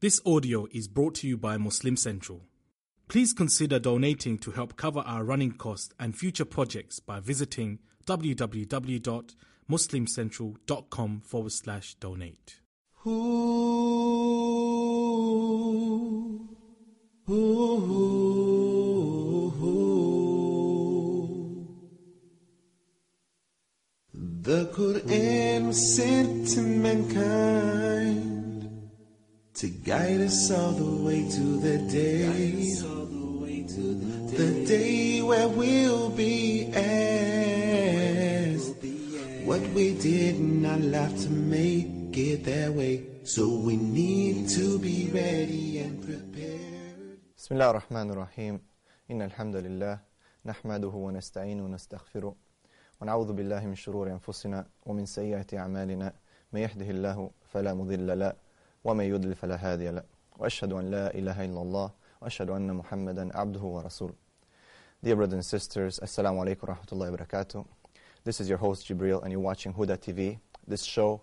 This audio is brought to you by Muslim Central. Please consider donating to help cover our running costs and future projects by visiting www.muslimcentral.com forward slash donate. The Quran sent to mankind to guide us all the way to the day, the day where we'll be asked what we did in our life to make it that way. So we need to be ready and prepared. بسم الله الرحمن الرحيم إن الحمد لله نحمده ونستعينه ونستغفره ونعوذ بالله من شرور أنفسنا ومن سيئات أعمالنا من يهده الله فلا مضل له ومن يضلل فلا هادي له وأشهد أن لا إله إلا الله وأشهد أن محمدا عبده ورسوله Dear brothers and sisters, Assalamu alaikum wa rahmatullahi wa barakatuh. This is your host Jibril and you're watching Huda TV. This show,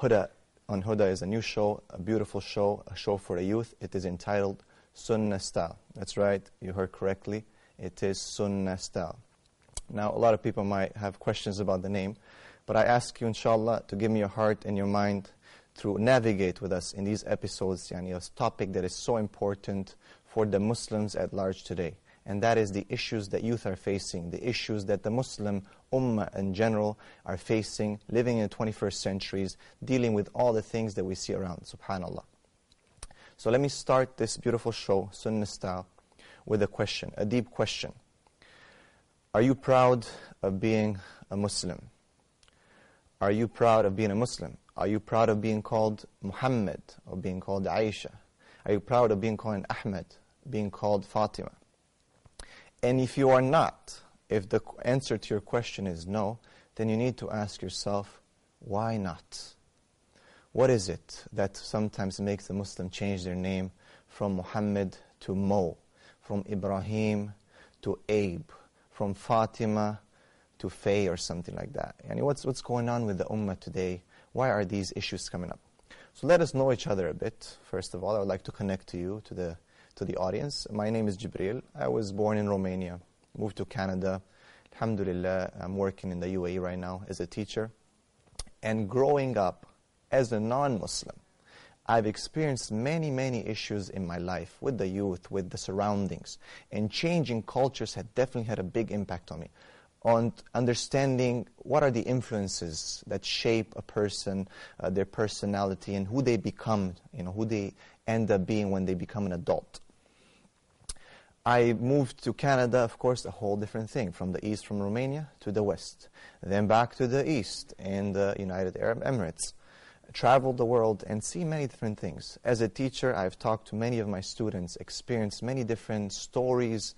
Huda on Huda is a new show, a beautiful show, a show for the youth. It is entitled Sunnah Style. That's right, you heard correctly. It is Sunnah Style. Now, a lot of people might have questions about the name, but I ask you, inshallah, to give me your heart and your mind to navigate with us in these episodes, yani a topic that is so important for the Muslims at large today. And that is the issues that youth are facing, the issues that the Muslim ummah in general are facing, living in the 21st centuries, dealing with all the things that we see around, subhanAllah. So let me start this beautiful show, Sunnah style, with a question, a deep question. Are you proud of being a Muslim? Are you proud of being a Muslim? Are you proud of being called Muhammad or being called Aisha? Are you proud of being called Ahmed, being called Fatima? And if you are not, if the answer to your question is no, then you need to ask yourself, why not? What is it that sometimes makes a Muslim change their name from Muhammad to Mo, from Ibrahim to Abe, from Fatima to Faye or something like that? And what's, what's going on with the Ummah today? Why are these issues coming up? So let us know each other a bit. First of all, I would like to connect to you, to the, to the audience. My name is Jibril. I was born in Romania, moved to Canada. Alhamdulillah, I'm working in the UAE right now as a teacher. And growing up as a non-Muslim, I've experienced many, many issues in my life with the youth, with the surroundings. And changing cultures had definitely had a big impact on me. On understanding what are the influences that shape a person, uh, their personality, and who they become, you know, who they end up being when they become an adult. I moved to Canada, of course, a whole different thing, from the east, from Romania, to the west. Then back to the east, in the United Arab Emirates traveled the world and see many different things. As a teacher, I've talked to many of my students, experienced many different stories,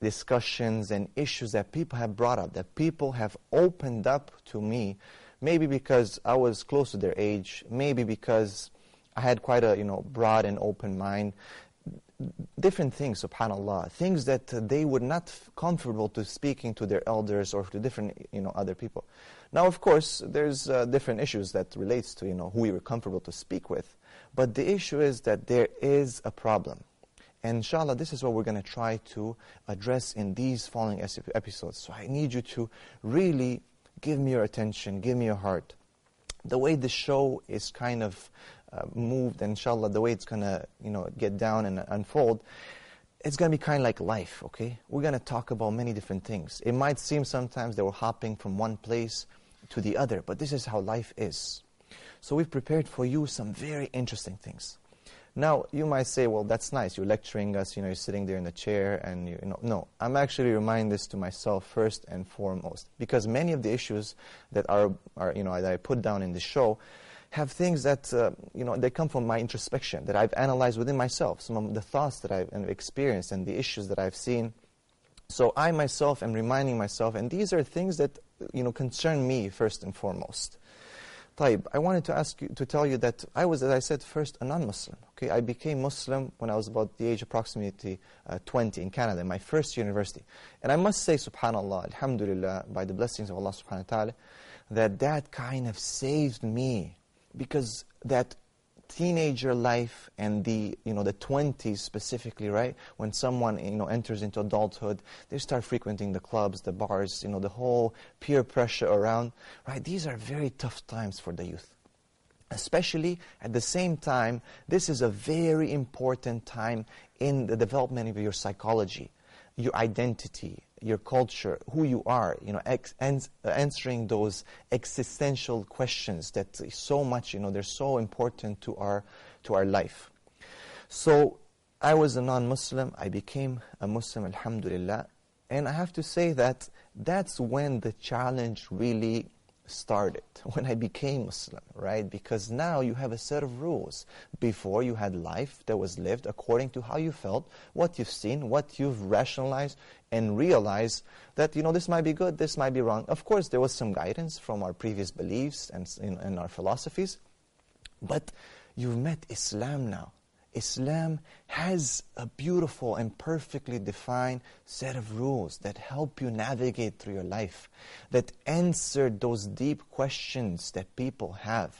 discussions, and issues that people have brought up, that people have opened up to me, maybe because I was close to their age, maybe because I had quite a you know broad and open mind. Different things, subhanAllah, things that they were not comfortable to speaking to their elders or to different you know other people. Now, of course, there's uh, different issues that relates to you know who we were comfortable to speak with, but the issue is that there is a problem. And inshallah, this is what we're going to try to address in these following episodes. So I need you to really give me your attention, give me your heart. The way the show is kind of uh, moved, inshallah, the way it's going to you know, get down and unfold, it's going to be kind of like life, okay? We're going to talk about many different things. It might seem sometimes that we're hopping from one place to the other, but this is how life is. So we've prepared for you some very interesting things. Now, you might say, well, that's nice. You're lecturing us, you know, you're sitting there in the chair, and you, you know. No, I'm actually reminding this to myself first and foremost. Because many of the issues that are, are you know, that I put down in the show have things that, uh, you know, they come from my introspection, that I've analyzed within myself, some of the thoughts that I've experienced and the issues that I've seen. So I myself am reminding myself, and these are things that, you know, concern me first and foremost. Taib, I wanted to ask you, to tell you that I was, as I said, first a non-Muslim. Okay, I became Muslim when I was about the age approximately uh, 20 in Canada, my first university. And I must say, subhanAllah, alhamdulillah, by the blessings of Allah subhanahu wa ta'ala, that that kind of saved me because that teenager life and the you know the 20s specifically right? When someone you know enters into adulthood they start frequenting the clubs the bars you know the whole peer pressure around right? These are very tough times for the youth. Especially at the same time this is a very important time in the development of your psychology your identity your culture, who you are, you know, ex- ans- answering those existential questions that so much, you know, they're so important to our, to our life. So I was a non-Muslim. I became a Muslim, alhamdulillah. And I have to say that that's when the challenge really started, when I became Muslim, right? Because now you have a set of rules. Before you had life that was lived according to how you felt, what you've seen, what you've rationalized, and realized that, you know, this might be good, this might be wrong. Of course, there was some guidance from our previous beliefs and, and our philosophies, but you've met Islam now. Islam has a beautiful and perfectly defined set of rules that help you navigate through your life, that answer those deep questions that people have,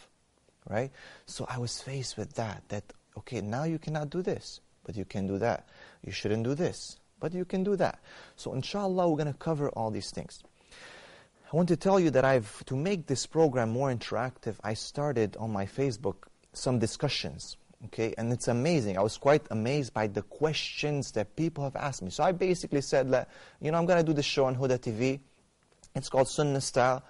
right? So I was faced with that, that, okay, now you cannot do this, but you can do that. You shouldn't do this, but you can do that. So inshallah, we're going to cover all these things. I want to tell you that I've, to make this program more interactive, I started on my Facebook some discussions Okay, and it's amazing. I was quite amazed by the questions that people have asked me. So I basically said you know, I'm going to do this show on Huda TV. It's called Sunnah Style.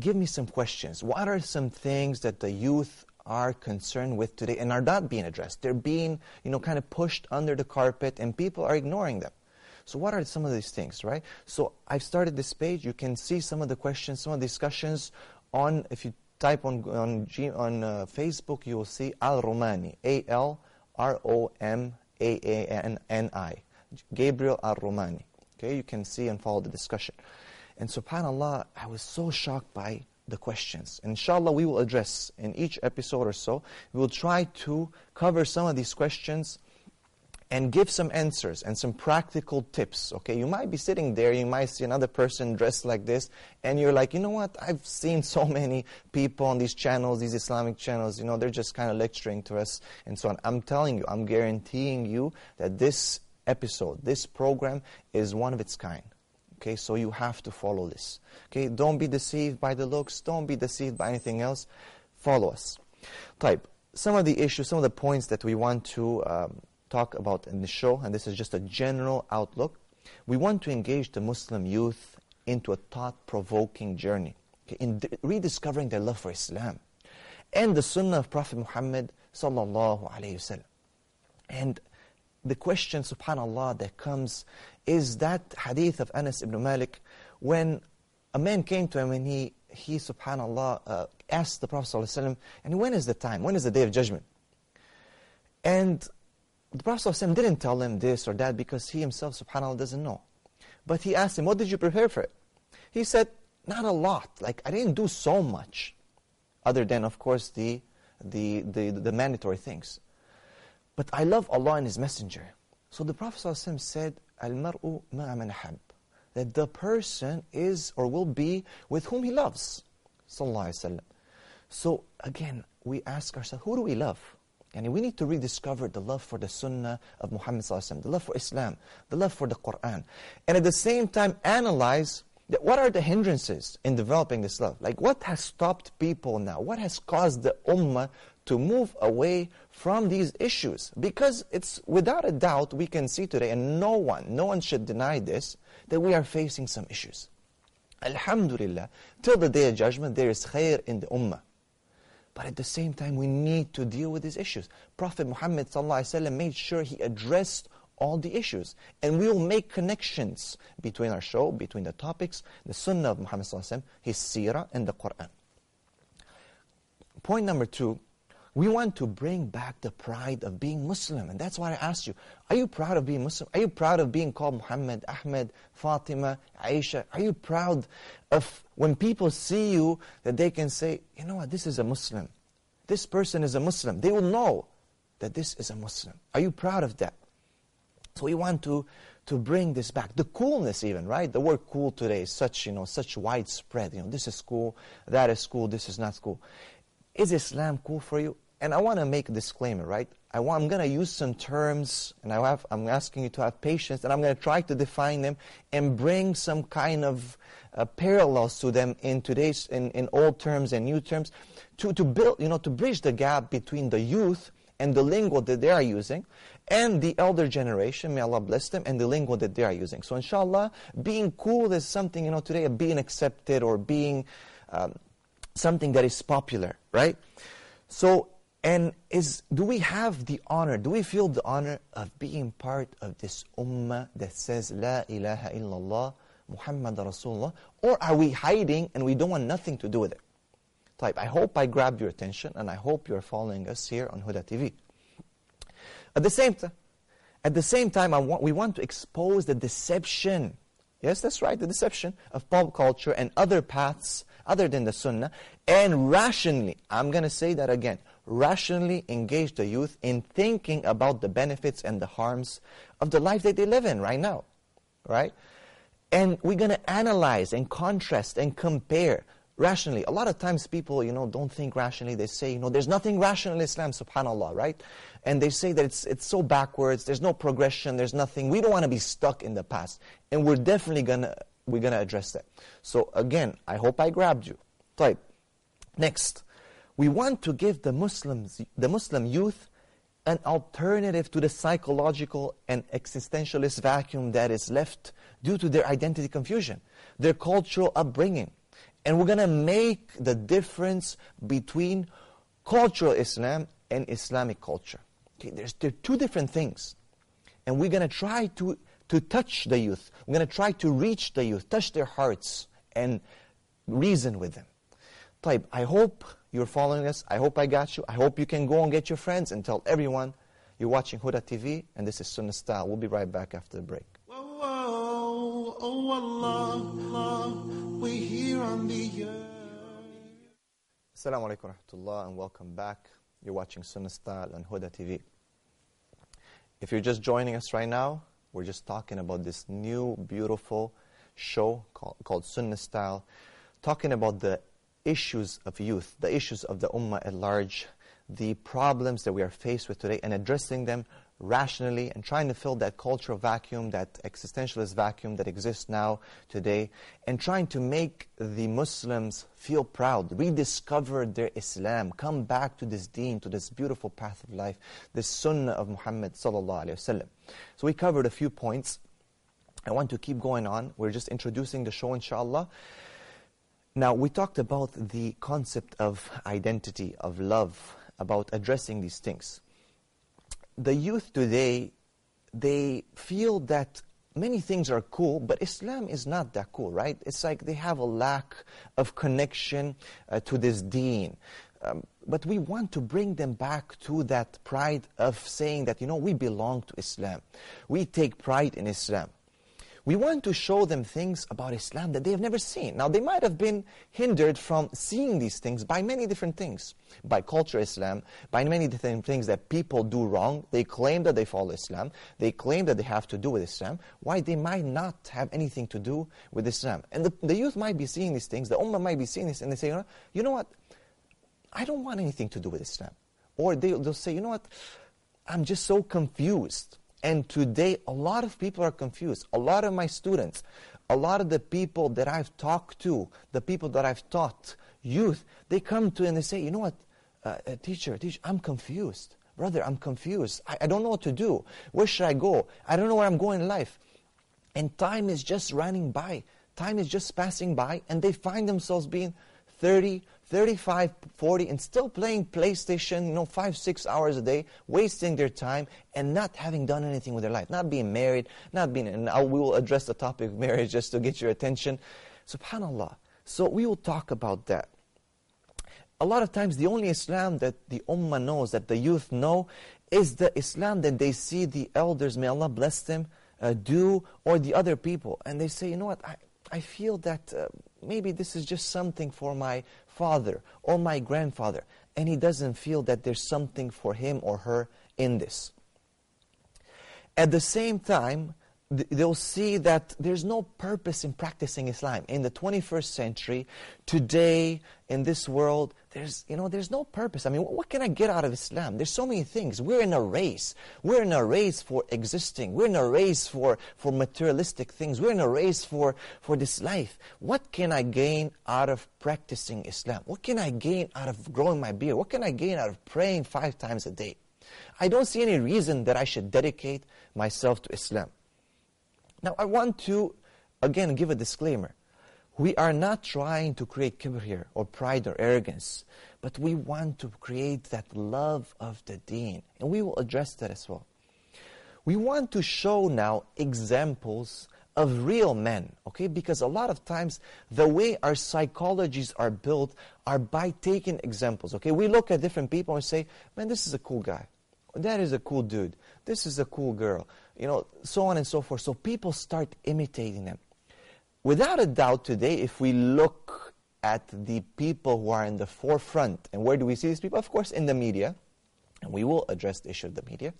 Give me some questions. What are some things that the youth are concerned with today and are not being addressed? They're being, you know, kind of pushed under the carpet and people are ignoring them. So what are some of these things, right? So I've started this page. You can see some of the questions, some of the discussions on, if you type on on, G, on uh, Facebook, you will see Al Romaani, A L R O M A A N N I, Gabriel Al Romaani. Okay, you can see and follow the discussion. And subhanallah, I was so shocked by the questions. Inshallah, we will address in each episode or so, we will try to cover some of these questions and give some answers and some practical tips. Okay, you might be sitting there, you might see another person dressed like this, and you're like, you know what? I've seen so many people on these channels, these Islamic channels. You know, they're just kind of lecturing to us and so on. I'm telling you, I'm guaranteeing you that this episode, this program, is one of its kind. Okay, so you have to follow this. Okay, don't be deceived by the looks. Don't be deceived by anything else. Follow us. Type some of the issues, some of the points that we want to. Um, talk about in the show, and this is just a general outlook, we want to engage the Muslim youth into a thought-provoking journey okay, in rediscovering their love for Islam and the Sunnah of Prophet Muhammad sallallahu. And the question, subhanallah, that comes is that hadith of Anas ibn Malik when a man came to him and he, he subhanallah, uh, asked the Prophet and when is the time? When is the day of judgment? And the Prophet ﷺ didn't tell him this or that because he himself, subhanAllah, doesn't know. But he asked him, what did you prepare for it? He said, not a lot. Like, I didn't do so much. Other than, of course, the, the, the, the mandatory things. But I love Allah and His Messenger. So the Prophet ﷺ said, Al-mar'u ma'a hab. That the person is or will be with whom he loves. So again, we ask ourselves, who do we love? And we need to rediscover the love for the sunnah of Muhammad the love for Islam, the love for the Qur'an. And at the same time analyze that what are the hindrances in developing this love? Like what has stopped people now? What has caused the ummah to move away from these issues? Because it's without a doubt we can see today, and no one, no one should deny this, that we are facing some issues. Alhamdulillah, till the day of judgment there is khair in the ummah. But at the same time, we need to deal with these issues. Prophet Muhammad made sure he addressed all the issues. And we will make connections between our show, between the topics, the sunnah of Muhammad his seerah, and the Qur'an. Point number two, we want to bring back the pride of being Muslim. And that's why I asked you, are you proud of being Muslim? Are you proud of being called Muhammad, Ahmed, Fatima, Aisha? Are you proud of when people see you that they can say, you know what, this is a Muslim. This person is a Muslim. They will know that this is a Muslim. Are you proud of that? So we want to, to bring this back. The coolness even, right? The word cool today is such, you know, such widespread. You know, this is cool, that is cool, this is not cool. Is Islam cool for you? And I want to make a disclaimer, right? I I'm going to use some terms, and I have, I'm asking you to have patience, and I'm going to try to define them and bring some kind of uh, parallels to them in today's, in, in old terms and new terms, to, to build, you know, to bridge the gap between the youth and the lingo that they are using, and the elder generation, may Allah bless them, and the lingo that they are using. So inshallah, being cool is something, you know, today, being accepted or being um, something that is popular, right? So, and is do we have the honor, do we feel the honor of being part of this ummah that says La ilaha illallah Muhammad Rasulullah? Or are we hiding and we don't want nothing to do with it? Type. I hope I grabbed your attention and I hope you're following us here on Huda TV. At the same time, at the same time, I want, we want to expose the deception. Yes, that's right, the deception of pop culture and other paths other than the sunnah, and rationally, I'm going to say that again, rationally engage the youth in thinking about the benefits and the harms of the life that they live in right now. Right? And we're going to analyze and contrast and compare rationally. A lot of times people, you know, don't think rationally. They say, you know, there's nothing rational in Islam, subhanAllah, right? And they say that it's, it's so backwards, there's no progression, there's nothing. We don't want to be stuck in the past. And we're definitely going to we're going to address that. So again, I hope I grabbed you. Type. Next, we want to give the Muslims, the Muslim youth an alternative to the psychological and existentialist vacuum that is left due to their identity confusion, their cultural upbringing. And we're going to make the difference between cultural Islam and Islamic culture. Okay, there's, there are two different things. And we're going to try to to touch the youth. We're going to try to reach the youth, touch their hearts, and reason with them. Taib, I hope you're following us. I hope I got you. I hope you can go and get your friends and tell everyone you're watching Huda TV, and this is Sunnah Style. We'll be right back after the break. oh Allah, Allah, we're here on the earth. Assalamu alaikum rahmatullah, and welcome back. You're watching Sunnah Style on Huda TV. If you're just joining us right now, we're just talking about this new, beautiful show called, called Sunnah Style, talking about the issues of youth, the issues of the ummah at large, the problems that we are faced with today, and addressing them rationally and trying to fill that cultural vacuum, that existentialist vacuum that exists now today, and trying to make the Muslims feel proud, rediscover their Islam, come back to this deen, to this beautiful path of life, this sunnah of Muhammad sallallahu alaihi wasallam. So we covered a few points. I want to keep going on. We're just introducing the show, inshallah. Now, we talked about the concept of identity, of love, about addressing these things the youth today, they feel that many things are cool, but Islam is not that cool, right? It's like they have a lack of connection uh, to this deen. Um, but we want to bring them back to that pride of saying that, you know, we belong to Islam. We take pride in Islam. We want to show them things about Islam that they have never seen. Now, they might have been hindered from seeing these things by many different things. By culture Islam, by many different things that people do wrong. They claim that they follow Islam. They claim that they have to do with Islam. Why they might not have anything to do with Islam. And the, the youth might be seeing these things. The ummah might be seeing this and they say, you know, you know what? I don't want anything to do with Islam. Or they, they'll say, you know what? I'm just so confused. And today, a lot of people are confused. A lot of my students, a lot of the people that I've talked to, the people that I've taught, youth, they come to and they say, you know what, uh, uh, teacher, teacher, I'm confused. Brother, I'm confused. I, I don't know what to do. Where should I go? I don't know where I'm going in life. And time is just running by. Time is just passing by, and they find themselves being 30, 35, 40, and still playing PlayStation, you know, five, six hours a day, wasting their time, and not having done anything with their life. Not being married, not being, and I'll, we will address the topic of marriage just to get your attention. SubhanAllah. So we will talk about that. A lot of times, the only Islam that the Ummah knows, that the youth know, is the Islam that they see the elders, may Allah bless them, uh, do, or the other people. And they say, you know what, I, I feel that uh, maybe this is just something for my father or my grandfather, and he doesn't feel that there's something for him or her in this. At the same time, they'll see that there's no purpose in practicing Islam. In the 21st century, today, in this world, there's, you know, there's no purpose. I mean, what can I get out of Islam? There's so many things. We're in a race. We're in a race for existing. We're in a race for, for materialistic things. We're in a race for, for this life. What can I gain out of practicing Islam? What can I gain out of growing my beard? What can I gain out of praying five times a day? I don't see any reason that I should dedicate myself to Islam. Now, I want to, again, give a disclaimer. We are not trying to create kibr here, or pride, or arrogance, but we want to create that love of the deen, and we will address that as well. We want to show now examples of real men, okay? Because a lot of times the way our psychologies are built are by taking examples, okay? We look at different people and say, man, this is a cool guy. That is a cool dude. This is a cool girl. You know, so on and so forth. So people start imitating them. Without a doubt, today, if we look at the people who are in the forefront, and where do we see these people? Of course, in the media, and we will address the issue of the media.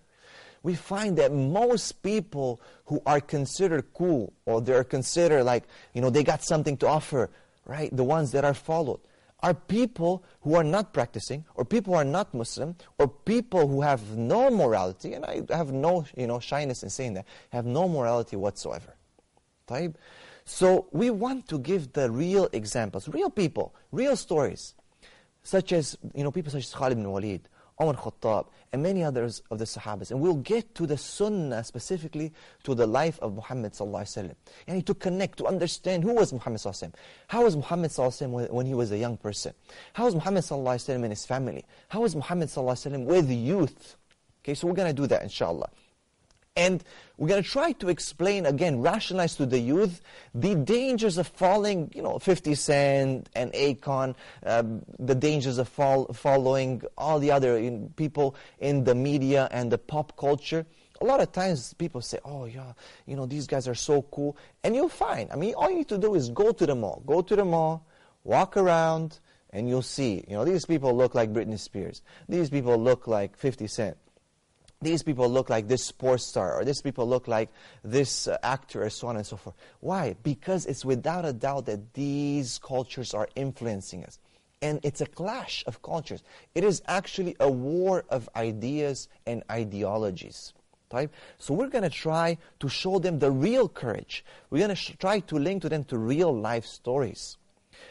We find that most people who are considered cool, or they're considered like, you know, they got something to offer, right? The ones that are followed, are people who are not practicing, or people who are not Muslim, or people who have no morality, and I have no you know, shyness in saying that, have no morality whatsoever. Taib. So we want to give the real examples, real people, real stories, such as you know, people such as Khalid ibn Walid, Umar Khattab, and many others of the Sahabas. And we'll get to the Sunnah, specifically to the life of Muhammad sallallahu And to connect, to understand who was Muhammad sallallahu Alaihi Wasallam. How was Muhammad sallallahu when he was a young person? How was Muhammad sallallahu in his family? How was Muhammad sallallahu with the youth? Okay, so we're going to do that inshallah. And we're going to try to explain, again, rationalize to the youth the dangers of following, you know, 50 Cent and Akon, um, the dangers of fol following all the other know, people in the media and the pop culture. A lot of times people say, oh, yeah, you know, these guys are so cool. And you'll find, I mean, all you need to do is go to the mall. Go to the mall, walk around, and you'll see, you know, these people look like Britney Spears. These people look like 50 Cent these people look like this sports star, or these people look like this uh, actor, and so on and so forth. Why? Because it's without a doubt that these cultures are influencing us. And it's a clash of cultures. It is actually a war of ideas and ideologies. Right? So we're going to try to show them the real courage. We're going to try to link to them to real life stories.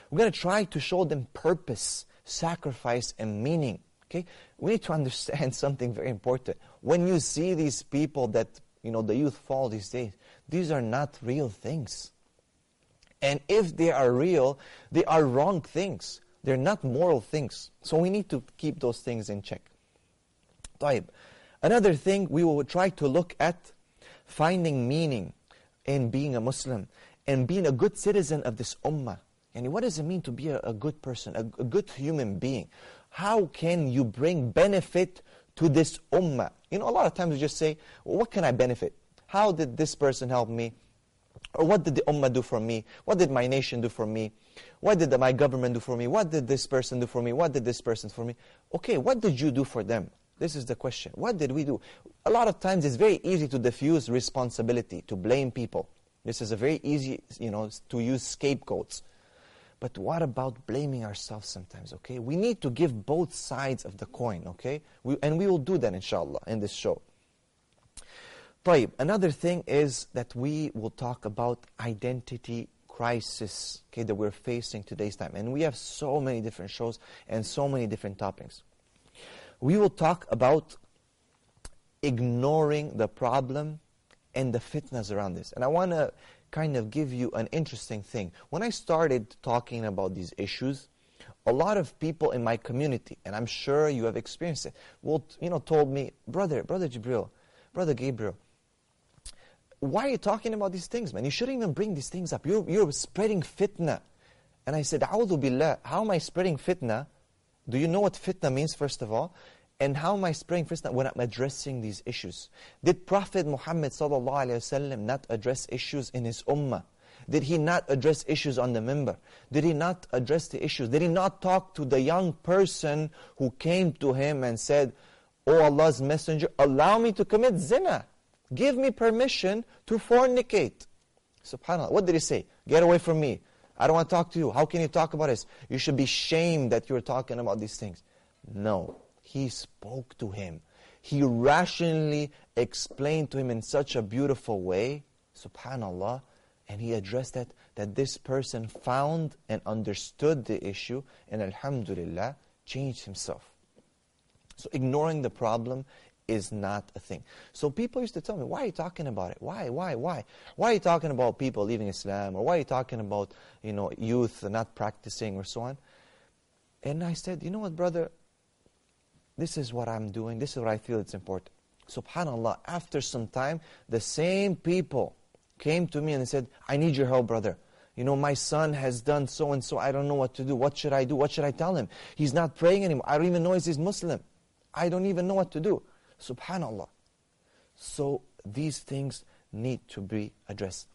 We're going to try to show them purpose, sacrifice, and meaning. Okay? We need to understand something very important. When you see these people that, you know, the youth fall these days, these are not real things. And if they are real, they are wrong things. They're not moral things. So we need to keep those things in check. طيب. Another thing, we will try to look at finding meaning in being a Muslim and being a good citizen of this ummah. And what does it mean to be a, a good person, a, a good human being? How can you bring benefit to this ummah? You know, a lot of times we just say, well, what can I benefit? How did this person help me? Or what did the ummah do for me? What did my nation do for me? What did the, my government do for me? What did this person do for me? What did this person for me? Okay, what did you do for them? This is the question. What did we do? A lot of times it's very easy to diffuse responsibility, to blame people. This is a very easy, you know, to use scapegoats. But what about blaming ourselves sometimes, okay? We need to give both sides of the coin, okay? We, and we will do that, inshallah, in this show. طيب, another thing is that we will talk about identity crisis okay, that we're facing today's time. And we have so many different shows and so many different topics. We will talk about ignoring the problem and the fitna around this. And I want to kind of give you an interesting thing. When I started talking about these issues, a lot of people in my community, and I'm sure you have experienced it, will, you know, told me, brother, brother Jibril, brother Gabriel, why are you talking about these things, man? You shouldn't even bring these things up. You're, you're spreading fitna. And I said, Billah, how am I spreading fitna? Do you know what fitna means, first of all? And how am I spreading fitna when I'm addressing these issues? Did Prophet Muhammad ﷺ not address issues in his ummah? Did he not address issues on the minbar? Did he not address the issues? Did he not talk to the young person who came to him and said, Oh Allah's messenger, allow me to commit zina. Give me permission to fornicate. Subhanallah. What did he say? Get away from me. I don't want to talk to you. How can you talk about this? You should be shamed that you're talking about these things. No. He spoke to him. He rationally explained to him in such a beautiful way, subhanallah, and he addressed that, that this person found and understood the issue, and alhamdulillah, changed himself. So ignoring the problem is not a thing. So people used to tell me, why are you talking about it? Why, why, why? Why are you talking about people leaving Islam? Or why are you talking about, you know, youth not practicing or so on? And I said, you know what, brother? This is what I'm doing. This is what I feel it's important. Subhanallah, after some time, the same people came to me and said, I need your help, brother. You know, my son has done so and so. I don't know what to do. What should I do? What should I tell him? He's not praying anymore. I don't even know if he's Muslim. I don't even know what to do. Subhanallah. So these things need to be addressed.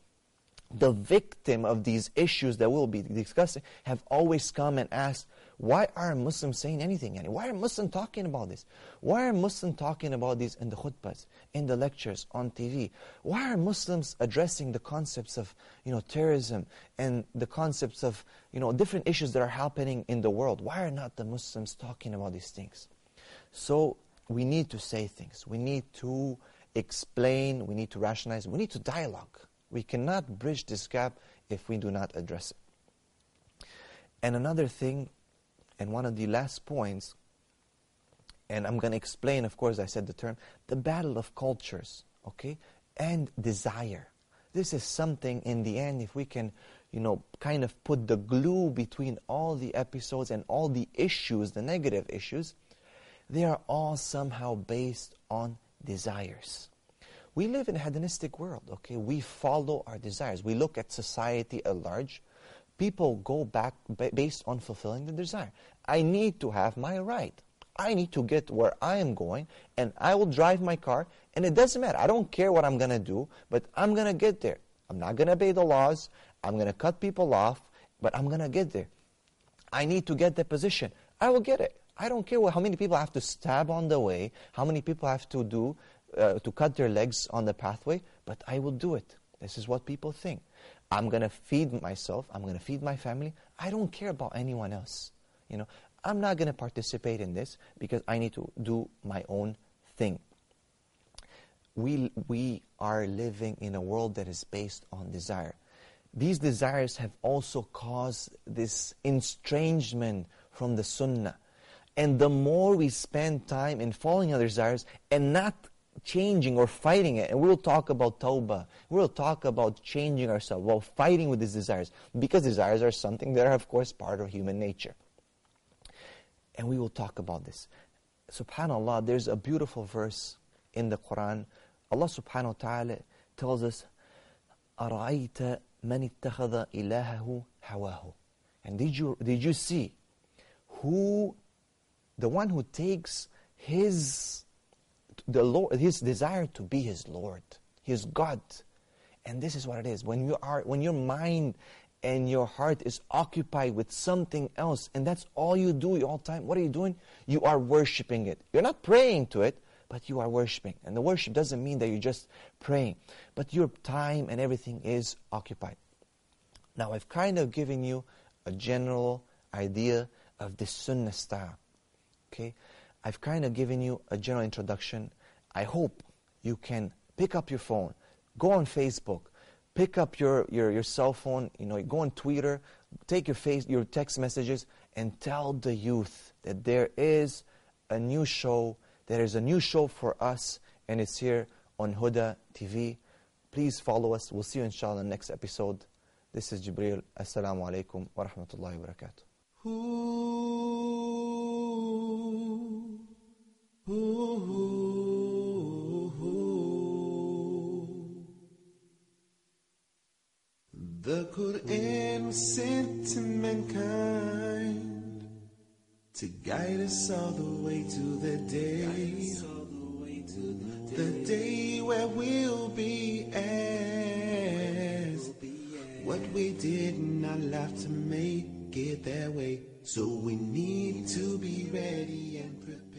The victim of these issues that we'll be discussing have always come and asked, why are Muslims saying anything? Why are Muslims talking about this? Why are Muslims talking about this in the khutbahs, in the lectures, on TV? Why are Muslims addressing the concepts of you know, terrorism and the concepts of you know, different issues that are happening in the world? Why are not the Muslims talking about these things? So we need to say things. We need to explain. We need to rationalize. We need to dialogue. We cannot bridge this gap if we do not address it. And another thing, and one of the last points, and I'm going to explain, of course, I said the term, the battle of cultures, okay, and desire. This is something, in the end, if we can, you know, kind of put the glue between all the episodes and all the issues, the negative issues, they are all somehow based on desires. We live in a hedonistic world, okay? We follow our desires. We look at society at large. People go back based on fulfilling the desire. I need to have my right. I need to get where I am going, and I will drive my car, and it doesn't matter. I don't care what I'm going to do, but I'm going to get there. I'm not going to obey the laws. I'm going to cut people off, but I'm going to get there. I need to get the position. I will get it. I don't care how many people have to stab on the way, how many people have to do uh, to cut their legs on the pathway, but I will do it. This is what people think. I'm going to feed myself. I'm going to feed my family. I don't care about anyone else. You know, I'm not going to participate in this because I need to do my own thing. We, we are living in a world that is based on desire. These desires have also caused this estrangement from the sunnah. And the more we spend time in following our desires and not changing or fighting it, and we'll talk about tawbah, we'll talk about changing ourselves while fighting with these desires, because desires are something that are, of course, part of human nature. And we will talk about this. SubhanAllah, there's a beautiful verse in the Quran. Allah subhanahu wa ta'ala tells us, أَرَأَيْتَ مَنِ اتَّخَذَ إِلَهَهُ هَوَاهُ And did you, did you see who the one who takes his, the Lord, his desire to be his Lord, his God. And this is what it is. When, you are, when your mind and your heart is occupied with something else, and that's all you do all time, what are you doing? You are worshiping it. You're not praying to it, but you are worshiping. And the worship doesn't mean that you're just praying, but your time and everything is occupied. Now, I've kind of given you a general idea of the sunnah style. Okay? I've kind of given you a general introduction. I hope you can pick up your phone, go on Facebook, pick up your, your, your cell phone, you know, go on Twitter, take your face, your text messages, and tell the youth that there is a new show, there is a new show for us, and it's here on Huda TV. Please follow us. We'll see you inshallah next episode. This is Jibril. Assalamu alaikum wa rahmatullahi wa barakatuh. The Quran was sent to mankind to guide us all the way to the day, the day where we'll be asked what we did in our life to make it that way. So we need to be ready and prepared.